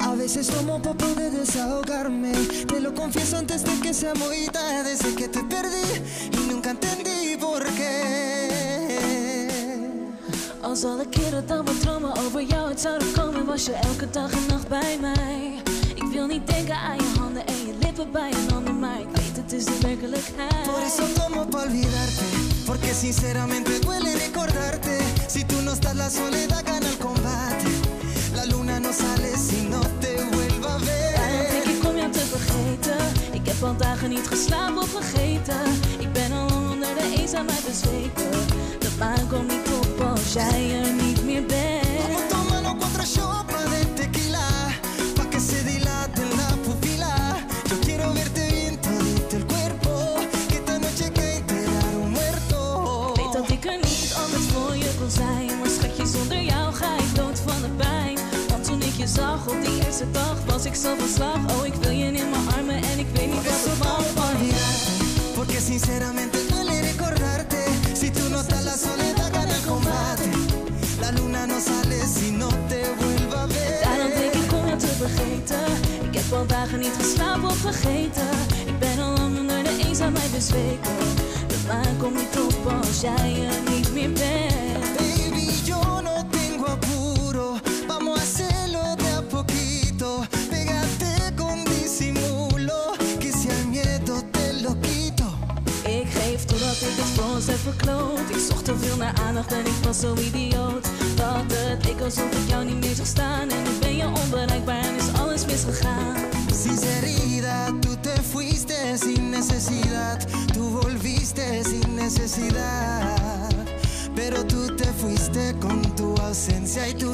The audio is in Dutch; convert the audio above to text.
A veces tomo para poder desahogarme. Te lo confieso antes de que sea muy tarde. Desde que te perdí y nunca entendí por qué. Als alle keren dan mijn dromen over jou uit zouden komen, was je elke dag en nacht bij mij. Ik wil niet denken aan je handen en je lippen bij een ander, maar ik weet het is de werkelijkheid. Por eso tomo pa olvidarte, porque sinceramente duele recordarte. Si tú no estás, la soledad gana el combate. Geslapen of vergeten. Ik ben al onder de eenzaamheid bezweken. De maan komt niet op als jij er niet meer bent. Vamos tomando cuatro shots de tequila, pa' que se dilate la pupila. Yo quiero verte bien todito el cuerpo, que esta noche que enterar un muerto. Weet dat ik er niet altijd voor je kon zijn. Maar schatje, zonder jou ga ik dood van de pijn. Want toen ik je zag op die eerste dag, was ik zo van slag. Oh, ik sinceramente duele recordarte. Si tú no estás, la soledad gana el combate. La luna no sale si no te vuelva a Daarom ver. denk ik om jou te vergeten. Ik heb al dagen niet geslapen of vergeten. Ik ben al lang onder de eenzaamheid bezweken. De maan komt niet op als jij ik het voor ons verkloot. Ik zocht te veel naar aandacht en ik was zo idioot. Dat het leek alsof ik jou niet meer zag staan. En nu ben je onbereikbaar en is alles misgegaan. Sinceridad, tú te fuiste sin necesidad. Tú volviste sin necesidad. Pero tú te fuiste con tu ausencia y tu